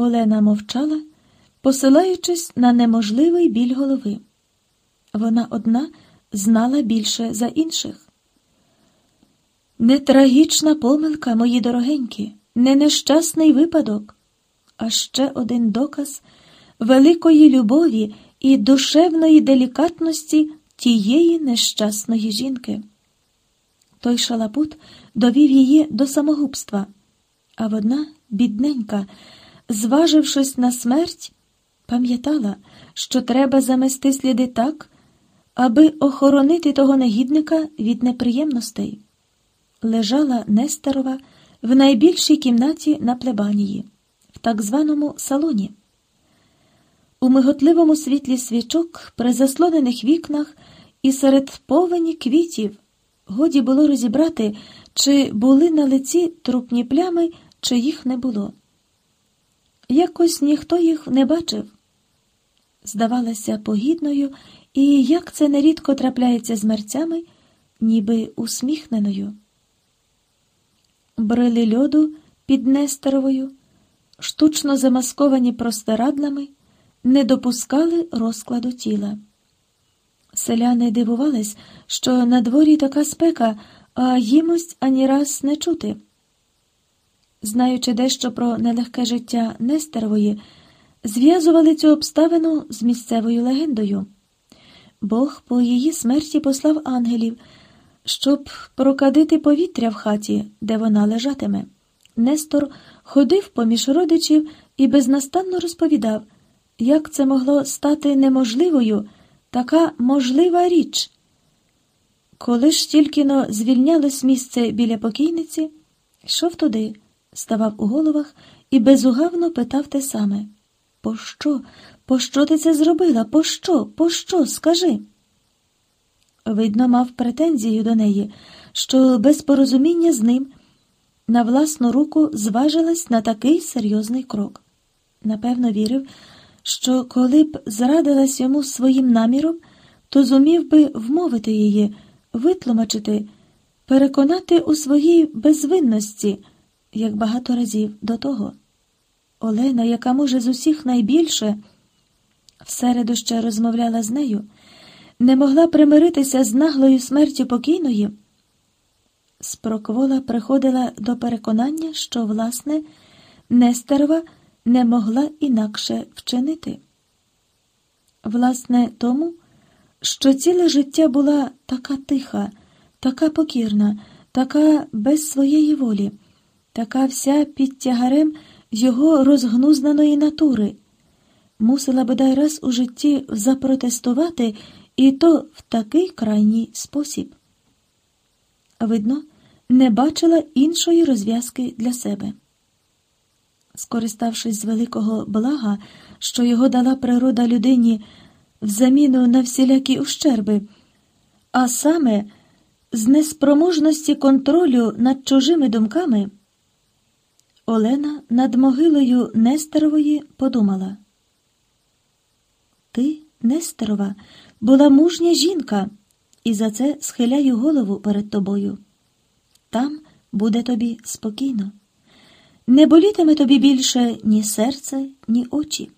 Олена мовчала, посилаючись на неможливий біль голови. Вона одна знала більше за інших. Не трагічна помилка, мої дорогенькі, не нещасний випадок, а ще один доказ великої любові і душевної делікатності тієї нещасної жінки. Той шалапут довів її до самогубства, а вона, бідненька, зважившись на смерть, пам'ятала, що треба замести сліди так, аби охоронити того негідника від неприємностей. Лежала Нестерова в найбільшій кімнаті на плебанії, в так званому салоні. У миготливому світлі свічок, при заслонених вікнах і серед повені квітів годі було розібрати, чи були на лиці трупні плями, чи їх не було. Якось ніхто їх не бачив. Здавалася погідною, і як це нерідко трапляється з мерцями, ніби усміхненою. Брили льоду під Нестеровою, штучно замасковані простирадлами, не допускали розкладу тіла. Селяни дивувались, що на дворі така спека, а їмось ані раз не чути. Знаючи дещо про нелегке життя Нестерової, зв'язували цю обставину з місцевою легендою. Бог по її смерті послав ангелів, щоб прокадити повітря в хаті, де вона лежатиме. Нестор ходив поміж родичів і безнастанно розповідав, як це могло стати неможливою така можлива річ. Коли ж тільки но звільнялось місце біля покійниці, йшов туди, ставав у головах і безугавно питав те саме Пощо? Пощо ти це зробила? Пощо? Пощо? Скажи? Видно, мав претензію до неї, що без порозуміння з ним на власну руку зважилась на такий серйозний крок. Напевно, вірив, що коли б зрадилась йому своїм наміром, то зумів би вмовити її, витлумачити, переконати у своїй безвинності, як багато разів до того. Олена, яка може з усіх найбільше, всереду ще розмовляла з нею, не могла примиритися з наглою смертю покійної. Спроквола приходила до переконання, що, власне, Нестерова не могла інакше вчинити. Власне, тому, що ціле життя була така тиха, така покірна, така без своєї волі, така вся під тягарем його розгнузнаної натури, мусила бодай раз у житті запротестувати і то в такий крайній спосіб. Видно, не бачила іншої розв'язки для себе. Скориставшись з великого блага, що його дала природа людині в заміну на всілякі ущерби, а саме з неспроможності контролю над чужими думками, Олена над могилою Нестерової подумала: Ти, Нестерова, була мужня жінка, і за це схиляю голову перед тобою. Там буде тобі спокійно. Не болітиме тобі більше ні серце, ні очі.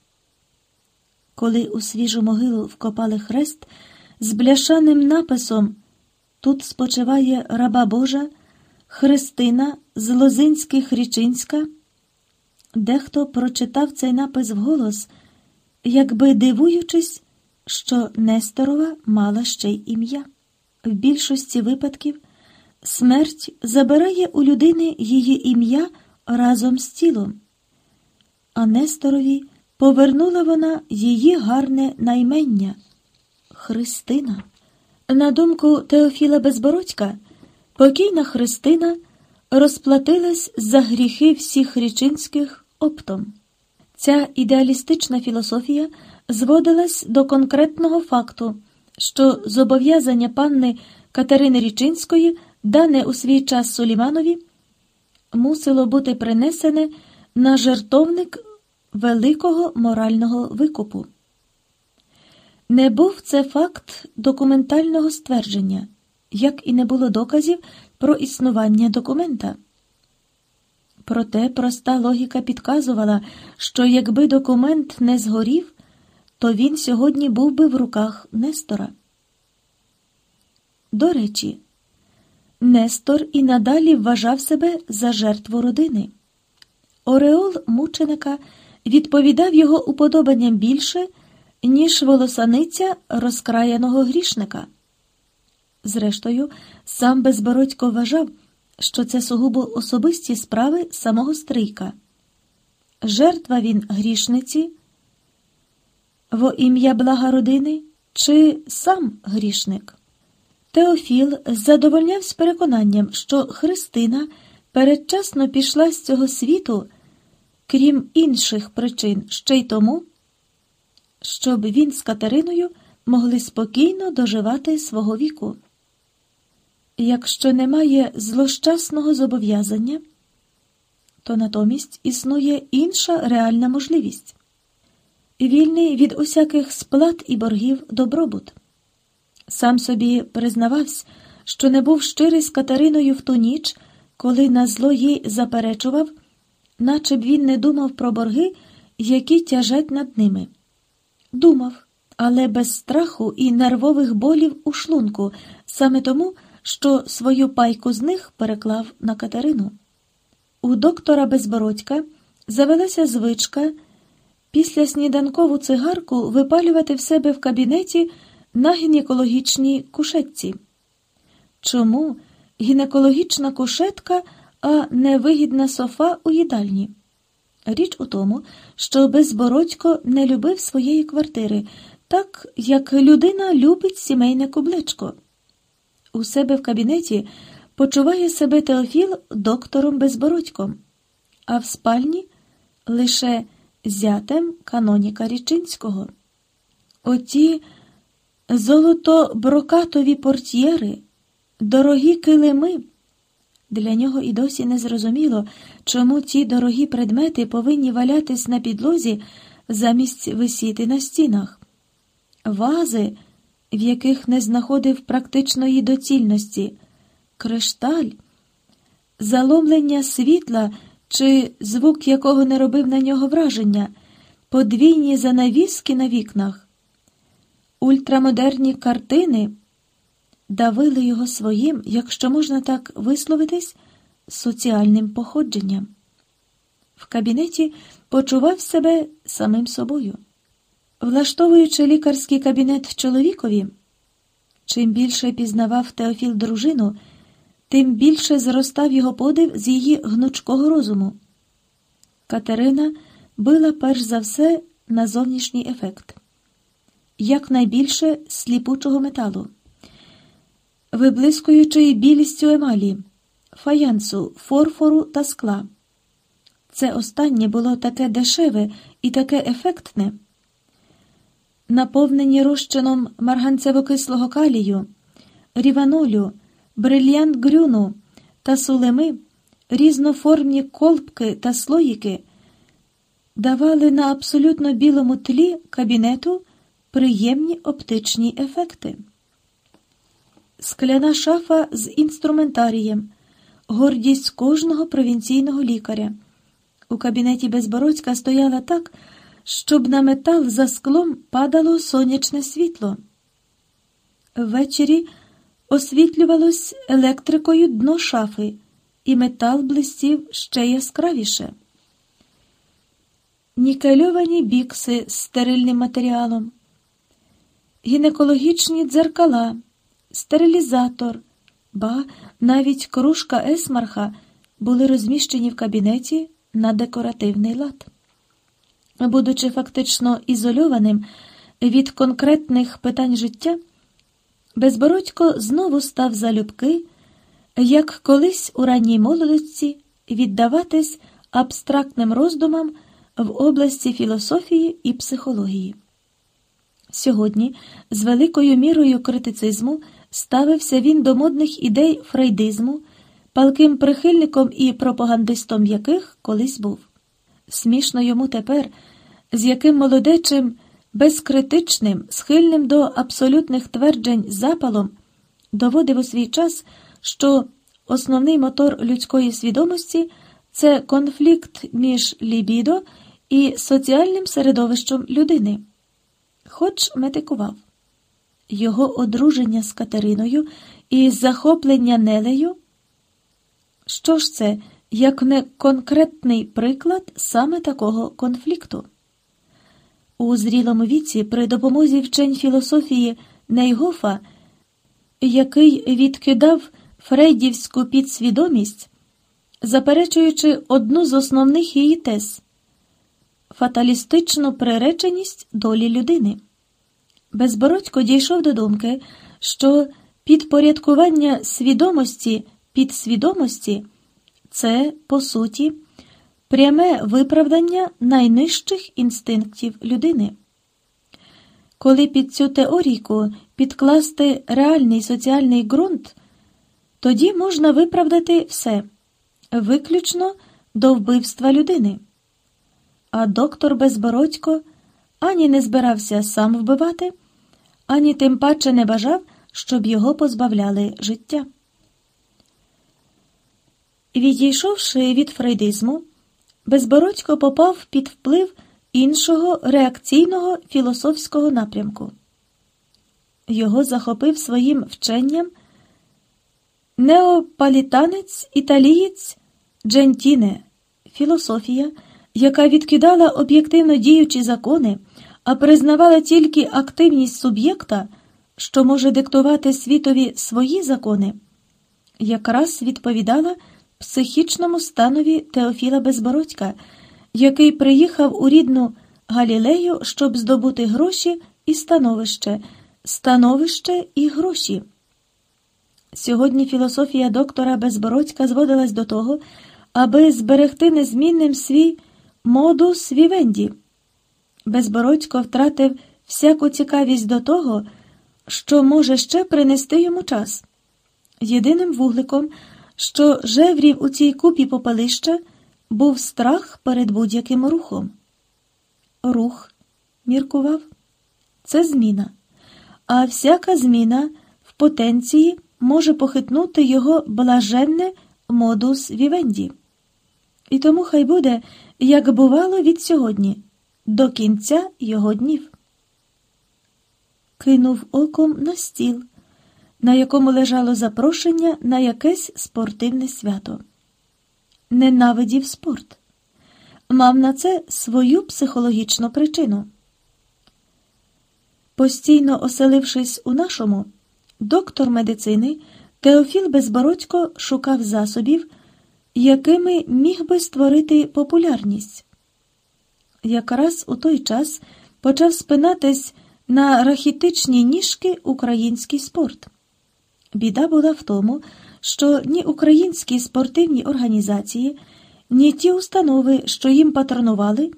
Коли у свіжу могилу вкопали хрест з бляшаним написом Тут спочиває раба Божа, Христина з Лозинських Річинська, дехто прочитав цей напис вголос, якби дивуючись, що Несторова мала ще й ім'я. В більшості випадків смерть забирає у людини її ім'я разом з тілом. А Несторові повернула вона її гарне наймення Христина. На думку Теофіла Безбородька, покійна Христина розплатилась за гріхи всіх річинських оптом. Ця ідеалістична філософія зводилась до конкретного факту, що зобов'язання панни Катерини Річинської, дане у свій час Суліманові, мусило бути принесене на жертовник великого морального викупу. Не був це факт документального ствердження, як і не було доказів про існування документа. Проте проста логіка підказувала, що якби документ не згорів, то він сьогодні був би в руках Нестора. До речі, Нестор і надалі вважав себе за жертву родини. Ореол мученика відповідав його уподобанням більше, ніж волосаниця розкраяного грішника. Зрештою, сам Безбородько вважав, що це сугубо особисті справи самого Стрийка. Жертва він грішниці, во ім'я блага родини чи сам грішник. Теофіл задовольнявся переконанням, що Христина передчасно пішла з цього світу, крім інших причин, ще й тому, щоб він з Катериною могли спокійно доживати свого віку. Якщо немає злощасного зобов'язання, то натомість існує інша реальна можливість вільний від усяких сплат і боргів добробут. Сам собі признавався, що не був щирий з Катериною в ту ніч, коли на зло їй заперечував, наче б він не думав про борги, які тяжать над ними. Думав, але без страху і нервових болів у шлунку, саме тому, що свою пайку з них переклав на Катерину. У доктора Безбородька завелася звичка після сніданкову цигарку випалювати в себе в кабінеті на гінекологічній кушетці. Чому гінекологічна кушетка, а не вигідна софа у їдальні? Річ у тому, що Безбородько не любив своєї квартири, так як людина любить сімейне кублечко. У себе в кабінеті почуває себе Теофіл доктором Безбородьком, а в спальні лише зятем каноніка Річинського. Оті золото-брокатові портьєри, дорогі килими. Для нього і досі не зрозуміло, чому ці дорогі предмети повинні валятись на підлозі замість висіти на стінах, вази, в яких не знаходив практичної доцільності, кришталь, заломлення світла чи звук якого не робив на нього враження, подвійні занавіски на вікнах, ультрамодерні картини? Давили його своїм, якщо можна так висловитись, соціальним походженням. В кабінеті почував себе самим собою. Влаштовуючи лікарський кабінет чоловікові, чим більше пізнавав Теофіл дружину, тим більше зростав його подив з її гнучкого розуму. Катерина била перш за все на зовнішній ефект якнайбільше сліпучого металу, виблискуючої білістю емалі, фаянсу, форфору та скла. Це останнє було таке дешеве і таке ефектне. Наповнені розчином марганцево-кислого калію, ріванолю, брильянт грюну та сулеми, різноформні колбки та слоїки давали на абсолютно білому тлі кабінету приємні оптичні ефекти. Скляна шафа з інструментарієм, гордість кожного провінційного лікаря. У кабінеті Безбородька стояла так, щоб на метал за склом падало сонячне світло. Ввечері освітлювалось електрикою дно шафи, і метал блистів ще яскравіше. Нікельовані бікси з стерильним матеріалом, гінекологічні дзеркала, стерилізатор, ба навіть кружка есмарха були розміщені в кабінеті на декоративний лад. Будучи фактично ізольованим від конкретних питань життя. Безбородько знову став залюбки, як колись у ранній молодості віддаватись абстрактним роздумам в області філософії і психології. Сьогодні з великою мірою критицизму ставився він до модних ідей фрейдизму, палким прихильником і пропагандистом яких колись був. Смішно йому тепер, з яким молодечим безкритичним, схильним до абсолютних тверджень запалом, доводив у свій час, що основний мотор людської свідомості це конфлікт між лібідо і соціальним середовищем людини. Хоч метикував. Його одруження з Катериною і захоплення Нелею. Що ж це, як не конкретний приклад саме такого конфлікту? У зрілому віці при допомозі вчень філософії Нейгофа, який відкидав фрейдівську підсвідомість, заперечуючи одну з основних її тез фаталістичну приреченість долі людини. Безбородько дійшов до думки, що підпорядкування свідомості підсвідомості це, по суті, пряме виправдання найнижчих інстинктів людини. Коли під цю теорійку підкласти реальний соціальний ґрунт, тоді можна виправдати все, виключно до вбивства людини. А доктор Безбородько ані не збирався сам вбивати, ані тим паче не бажав, щоб його позбавляли життя. Відійшовши від фрейдизму, Безбородько попав під вплив іншого реакційного філософського напрямку. Його захопив своїм вченням неопалітанець італієць Джентіне, філософія, яка відкидала об'єктивно діючі закони, а признавала тільки активність суб'єкта, що може диктувати світові свої закони, якраз відповідала психічному станові Теофіла Безбородька, який приїхав у рідну Галілею, щоб здобути гроші і становище, становище і гроші. Сьогодні філософія доктора Безбородька зводилась до того, аби зберегти незмінним свій модус вівенді. Безбородько втратив всяку цікавість до того, що може ще принести йому час. Єдиним вугликом, що жеврів у цій купі попелища, був страх перед будь-яким рухом. Рух, міркував, це зміна, а всяка зміна в потенції може похитнути його блаженне модус вівенді. І тому хай буде, як бувало від сьогодні, до кінця його днів. Кинув оком на стіл, на якому лежало запрошення на якесь спортивне свято. Ненавидів спорт. Мав на це свою психологічну причину. Постійно оселившись у нашому, доктор медицини Теофіл Безбородько шукав засобів, якими міг би створити популярність. Якраз у той час почав спинатись на рахітичні ніжки український спорт. Біда була в тому, що ні українські спортивні організації, ні ті установи, що їм патронували,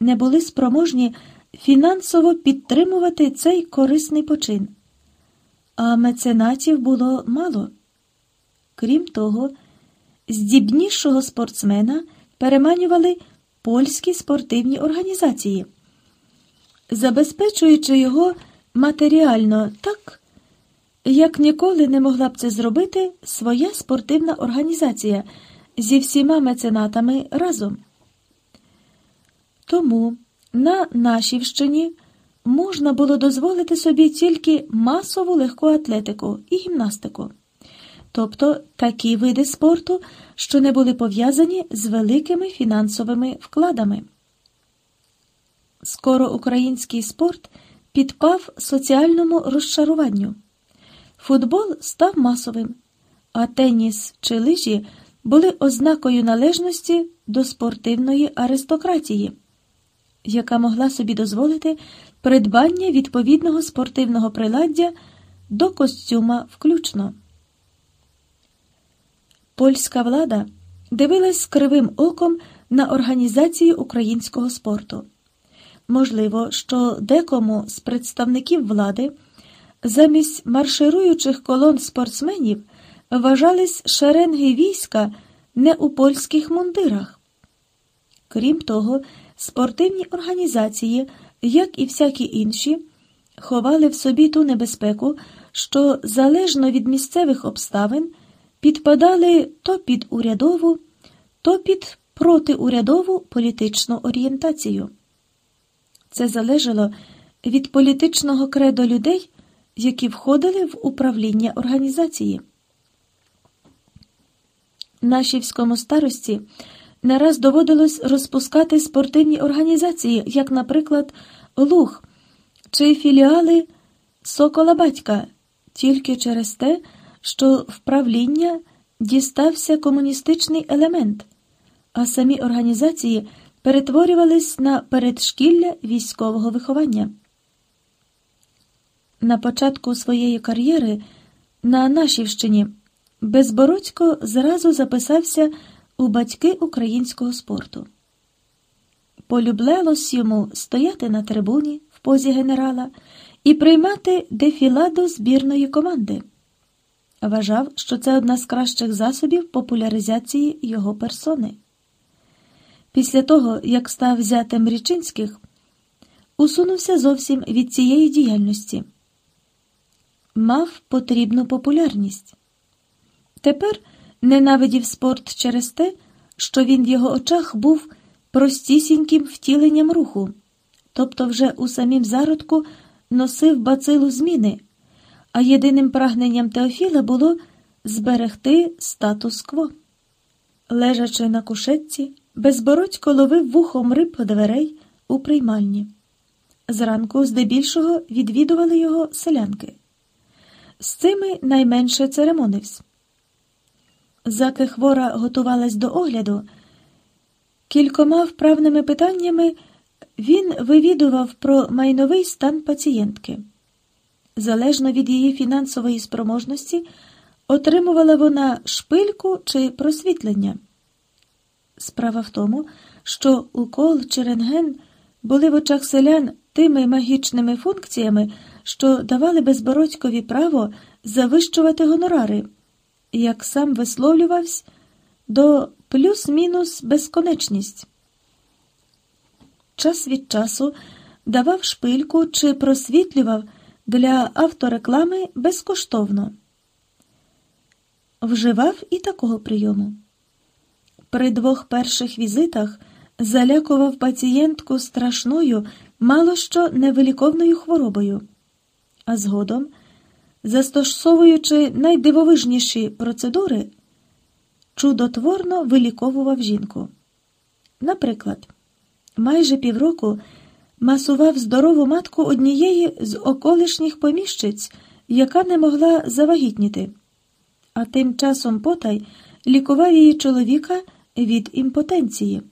не були спроможні фінансово підтримувати цей корисний почин. А меценатів було мало. Крім того, здібнішого спортсмена переманювали польські спортивні організації, забезпечуючи його матеріально так, як ніколи не могла б це зробити своя спортивна організація зі всіма меценатами разом. Тому на Нашівщині можна було дозволити собі тільки масову легку атлетику і гімнастику, тобто такі види спорту, що не були пов'язані з великими фінансовими вкладами. Скоро український спорт підпав соціальному розчаруванню. Футбол став масовим, а теніс чи лижі були ознакою належності до спортивної аристократії, яка могла собі дозволити придбання відповідного спортивного приладдя до костюма включно. Польська влада дивилась кривим оком на організацію українського спорту. Можливо, що декому з представників влади замість маршируючих колон спортсменів вважались шеренги війська не у польських мундирах. Крім того, спортивні організації, як і всякі інші, ховали в собі ту небезпеку, що залежно від місцевих обставин підпадали то під урядову, то під протиурядову політичну орієнтацію. Це залежало від політичного кредо людей, які входили в управління організації. Нашівському старості не раз доводилось розпускати спортивні організації, як, наприклад, Луг чи філіали Сокола Батька, тільки через те, що в правління дістався комуністичний елемент, а самі організації перетворювались на передшкілля військового виховання. На початку своєї кар'єри на Нашівщині Безбородько зразу записався у батьки українського спорту. Полюблялось йому стояти на трибуні в позі генерала і приймати дефіладу збірної команди. Вважав, що це одна з кращих засобів популяризації його персони. Після того, як став зятем Річинських, усунувся зовсім від цієї діяльності. Мав потрібну популярність. Тепер ненавидів спорт через те, що він в його очах був простісіньким втіленням руху, тобто вже у самім зародку носив бацилу зміни, а єдиним прагненням Теофіла було зберегти статус-кво. Лежачи на кушетці, безбородько ловив вухом риб дверей у приймальні. Зранку, здебільшого, відвідували його селянки. З цими найменше церемонився. Заки хвора готувалась до огляду, кількома вправними питаннями він вивідував про майновий стан пацієнтки. Залежно від її фінансової спроможності, отримувала вона шпильку чи просвітлення. Справа в тому, що укол чи рентген були в очах селян тими магічними функціями, що давали безбородькові право завищувати гонорари як сам висловлювався, до плюс-мінус безконечність. Час від часу давав шпильку чи просвітлював для автореклами безкоштовно. Вживав і такого прийому. При двох перших візитах залякував пацієнтку страшною, мало що невиліковною хворобою, а згодом застосовуючи найдивовижніші процедури, чудотворно виліковував жінку. Наприклад, майже півроку масував здорову матку однієї з околишніх поміщиць, яка не могла завагітніти, а тим часом потай лікував її чоловіка від імпотенції.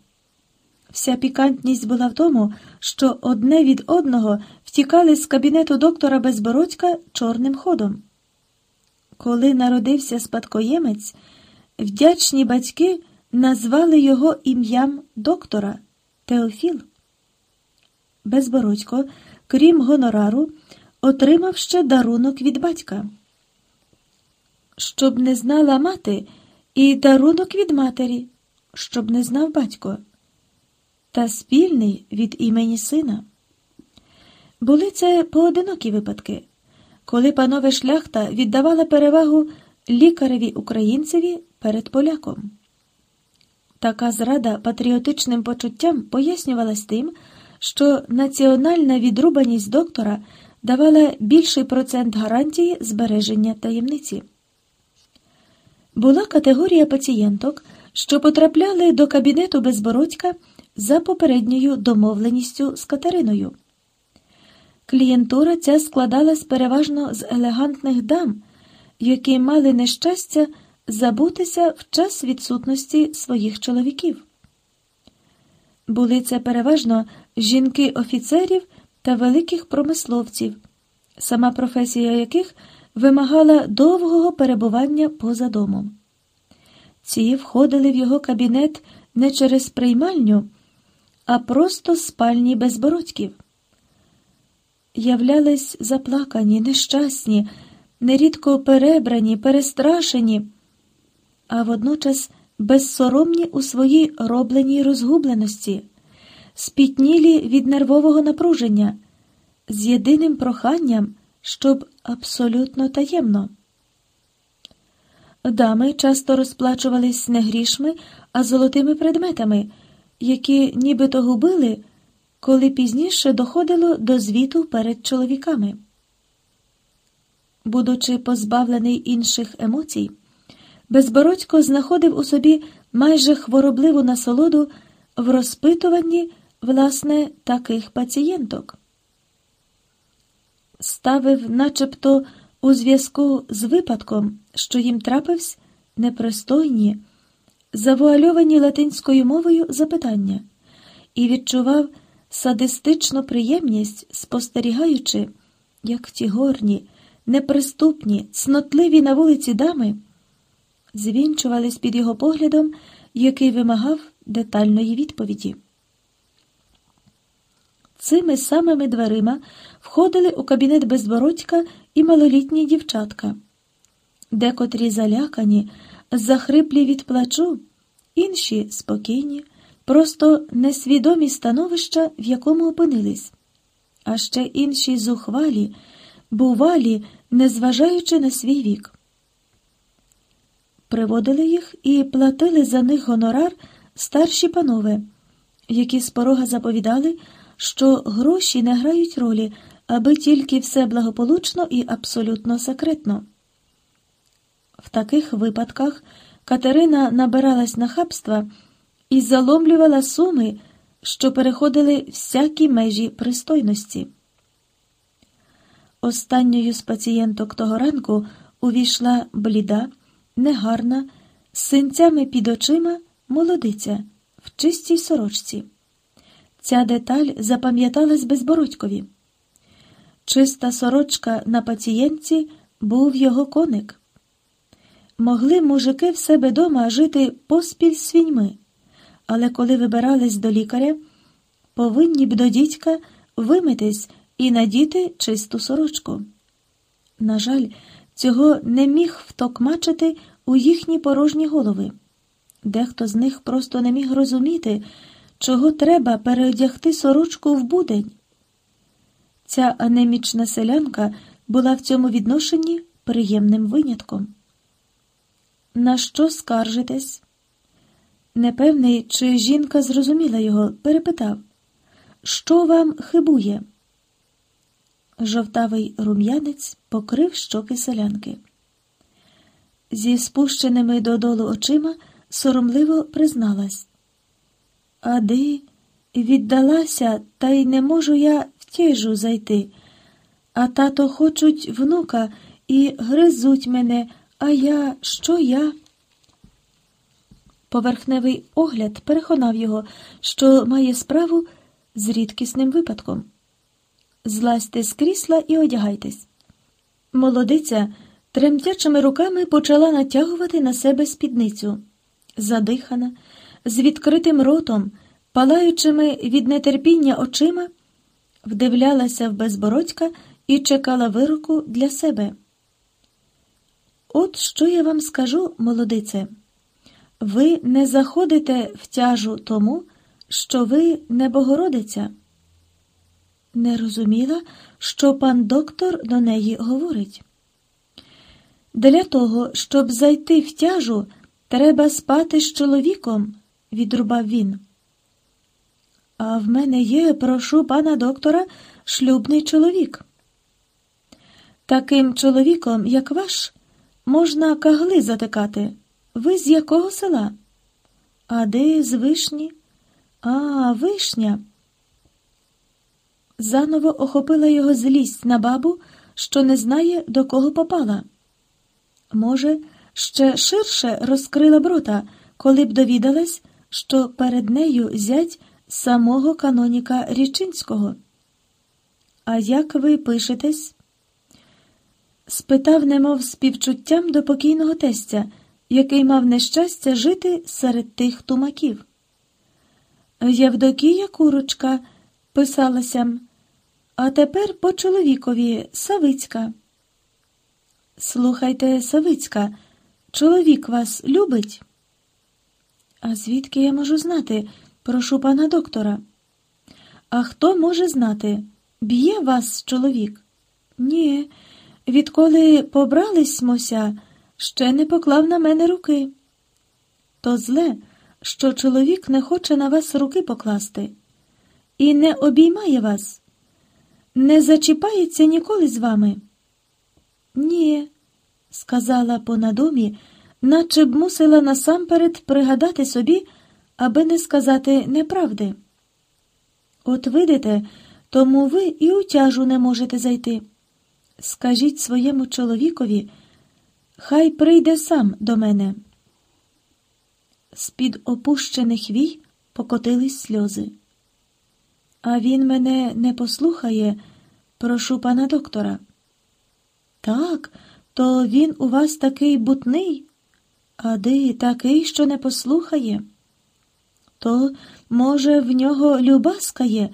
Вся пікантність була в тому, що одне від одного втікали з кабінету доктора Безбородька чорним ходом. Коли народився спадкоємець, вдячні батьки назвали його ім'ям доктора Теофіл. Безбородько, крім гонорару, отримав ще дарунок від батька. Щоб не знала мати, і дарунок від матері, щоб не знав батько та спільний від імені сина. Були це поодинокі випадки, коли панове шляхта віддавала перевагу лікареві українцеві перед поляком. Така зрада патріотичним почуттям пояснювалась тим, що національна відрубаність доктора давала більший процент гарантії збереження таємниці. Була категорія пацієнток, що потрапляли до кабінету безбородька за попередньою домовленістю з Катериною. Клієнтура ця складалась переважно з елегантних дам, які мали нещастя забутися в час відсутності своїх чоловіків. Були це переважно жінки офіцерів та великих промисловців, сама професія яких вимагала довгого перебування поза домом. Ці входили в його кабінет не через приймальню а просто спальні безбородьків. Являлись заплакані, нещасні, нерідко перебрані, перестрашені, а водночас безсоромні у своїй робленій розгубленості, спітнілі від нервового напруження, з єдиним проханням, щоб абсолютно таємно. Дами часто розплачувались не грішми, а золотими предметами, які нібито губили, коли пізніше доходило до звіту перед чоловіками. Будучи позбавлений інших емоцій, Безбородько знаходив у собі майже хворобливу насолоду в розпитуванні, власне, таких пацієнток. Ставив, начебто, у зв'язку з випадком, що їм трапився, непристойні, завуальовані латинською мовою запитання, і відчував садистичну приємність, спостерігаючи, як ті горні, неприступні, цнотливі на вулиці дами звінчувались під його поглядом, який вимагав детальної відповіді. Цими самими дверима входили у кабінет безбородька і малолітні дівчатка, декотрі залякані, захриплі від плачу, інші спокійні, просто несвідомі становища, в якому опинились, а ще інші зухвалі, бувалі, незважаючи на свій вік. Приводили їх і платили за них гонорар старші панове, які з порога заповідали, що гроші не грають ролі, аби тільки все благополучно і абсолютно секретно. В таких випадках Катерина набиралась нахабства і заломлювала суми, що переходили всякі межі пристойності. Останньою з пацієнток того ранку увійшла бліда негарна, з синцями під очима молодиця в чистій сорочці. Ця деталь запам'яталась безбородькові. Чиста сорочка на пацієнтці був його коник. Могли мужики в себе дома жити поспіль свіньми, але коли вибирались до лікаря, повинні б до дідька вимитись і надіти чисту сорочку. На жаль, цього не міг втокмачити у їхні порожні голови. Дехто з них просто не міг розуміти, чого треба переодягти сорочку в будень. Ця анемічна селянка була в цьому відношенні приємним винятком. На що скаржитесь? Непевний, чи жінка зрозуміла його, перепитав, що вам хибує? Жовтавий рум'янець покрив щоки селянки. Зі спущеними додолу очима соромливо призналась. Ади, віддалася, та й не можу я в тєжу зайти. А тато хочуть внука і гризуть мене, а я що я? Поверхневий огляд переконав його, що має справу з рідкісним випадком. Злазьте з крісла і одягайтесь. Молодиця тремтячими руками почала натягувати на себе спідницю, задихана, з відкритим ротом, палаючими від нетерпіння очима, вдивлялася в безбородька і чекала вироку для себе. От що я вам скажу, молодице, ви не заходите в тяжу тому, що ви не Богородиця. Не розуміла, що пан доктор до неї говорить. Для того, щоб зайти в тяжу, треба спати з чоловіком, відрубав він. А в мене є, прошу пана доктора, шлюбний чоловік. Таким чоловіком, як ваш, можна кагли затикати. Ви з якого села? А де з вишні? А, вишня. Заново охопила його злість на бабу, що не знає, до кого попала. Може, ще ширше розкрила б рота, коли б довідалась, що перед нею зять самого каноніка Річинського. А як ви пишетесь? Спитав, немов співчуттям до покійного тестя, який мав нещастя жити серед тих тумаків. Євдокія курочка писалася, а тепер по чоловікові Савицька. Слухайте, Савицька, чоловік вас любить? А звідки я можу знати? Прошу пана доктора. А хто може знати? Б'є вас чоловік? Ні, відколи побралися, ще не поклав на мене руки. То зле, що чоловік не хоче на вас руки покласти і не обіймає вас, не зачіпається ніколи з вами. Ні, сказала по надумі, наче б мусила насамперед пригадати собі, аби не сказати неправди. От видите, тому ви і у тяжу не можете зайти. Скажіть своєму чоловікові, хай прийде сам до мене. З-під опущених вій покотились сльози. А він мене не послухає, прошу пана доктора. Так, то він у вас такий бутний, а ди такий, що не послухає. То, може, в нього любаска є,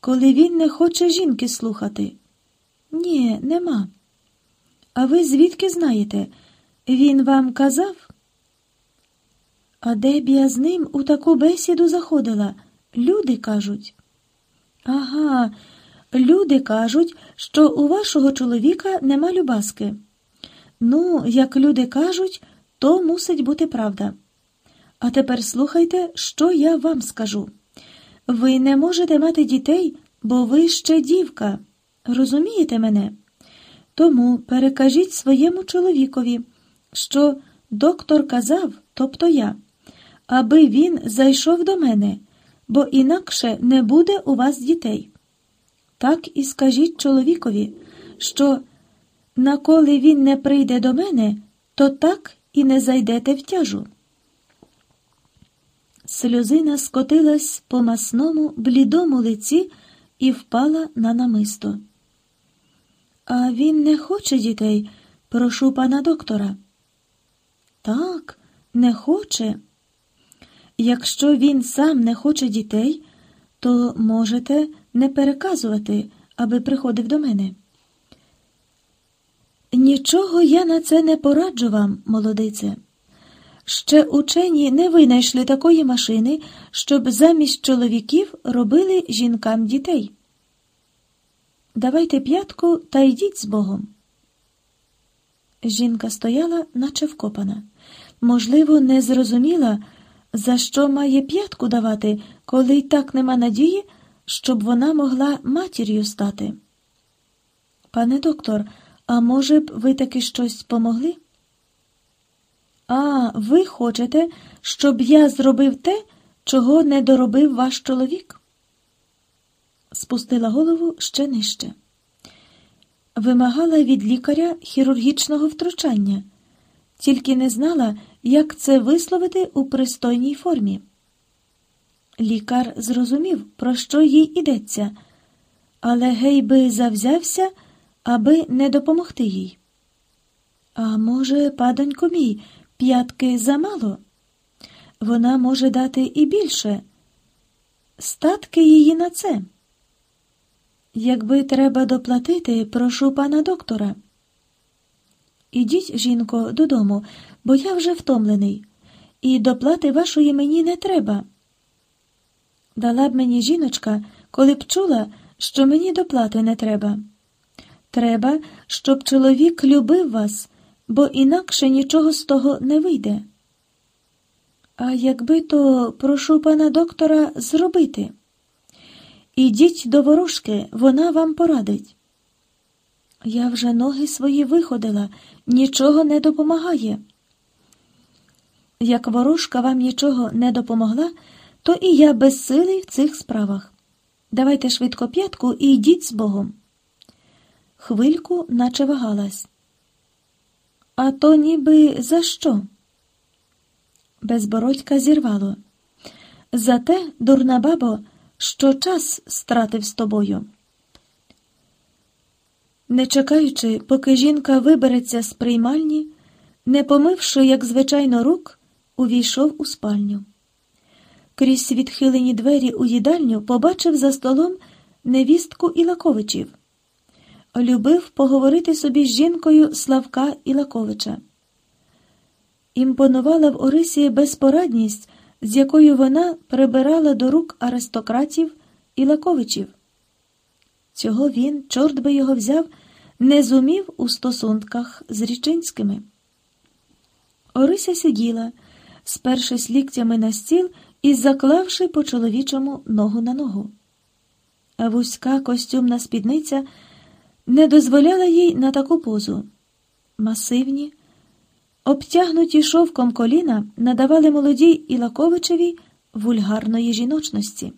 коли він не хоче жінки слухати? Ні, нема. А ви звідки знаєте? Він вам казав? А де б я з ним у таку бесіду заходила? Люди кажуть. Ага, люди кажуть, що у вашого чоловіка нема любаски. Ну, як люди кажуть, то мусить бути правда. А тепер слухайте, що я вам скажу. Ви не можете мати дітей, бо ви ще дівка. Розумієте мене? Тому перекажіть своєму чоловікові, що доктор казав, тобто я, аби він зайшов до мене, бо інакше не буде у вас дітей. Так і скажіть чоловікові, що наколи він не прийде до мене, то так і не зайдете в тяжу. Сльозина скотилась по масному, блідому лиці і впала на намисто. А він не хоче дітей, прошу пана доктора. Так, не хоче. Якщо він сам не хоче дітей, то можете не переказувати, аби приходив до мене. Нічого я на це не пораджу вам, молодице. Ще учені не винайшли такої машини, щоб замість чоловіків робили жінкам дітей. Давайте п'ятку та йдіть з Богом. Жінка стояла, наче вкопана. Можливо, не зрозуміла, за що має п'ятку давати, коли й так нема надії, щоб вона могла матір'ю стати. Пане доктор, а може б ви таки щось помогли? А, ви хочете, щоб я зробив те, чого не доробив ваш чоловік? Спустила голову ще нижче. Вимагала від лікаря хірургічного втручання, тільки не знала, як це висловити у пристойній формі. Лікар зрозумів, про що їй ідеться, але гей би завзявся, аби не допомогти їй. А може, падонько мій, п'ятки замало? Вона може дати і більше. Статки її на це. Якби треба доплатити, прошу пана доктора. Ідіть, жінко, додому, бо я вже втомлений, і доплати вашої мені не треба. Дала б мені жіночка, коли б чула, що мені доплати не треба. Треба, щоб чоловік любив вас, бо інакше нічого з того не вийде. А якби то прошу пана доктора зробити. Ідіть до ворожки, вона вам порадить. Я вже ноги свої виходила, нічого не допомагає. Як ворожка вам нічого не допомогла, то і я безсилий в цих справах. Давайте швидко п'ятку і йдіть з Богом. Хвильку наче вагалась. А то ніби за що? Безбородька зірвало. За те, дурна бабо, що час стратив з тобою. Не чекаючи, поки жінка вибереться з приймальні, не помивши, як звичайно, рук, увійшов у спальню. Крізь відхилені двері у їдальню побачив за столом невістку Ілаковичів. Любив поговорити собі з жінкою Славка Ілаковича. Імпонувала в Орисі безпорадність, з якою вона прибирала до рук аристократів Ілаковичів. Цього він, чорт би його взяв, не зумів у стосунках з Річинськими. Орися сиділа, спершись ліктями на стіл і заклавши по чоловічому ногу на ногу. А вузька костюмна спідниця не дозволяла їй на таку позу. Масивні, обтягнуті шовком коліна надавали молодій Ілаковичеві вульгарної жіночності.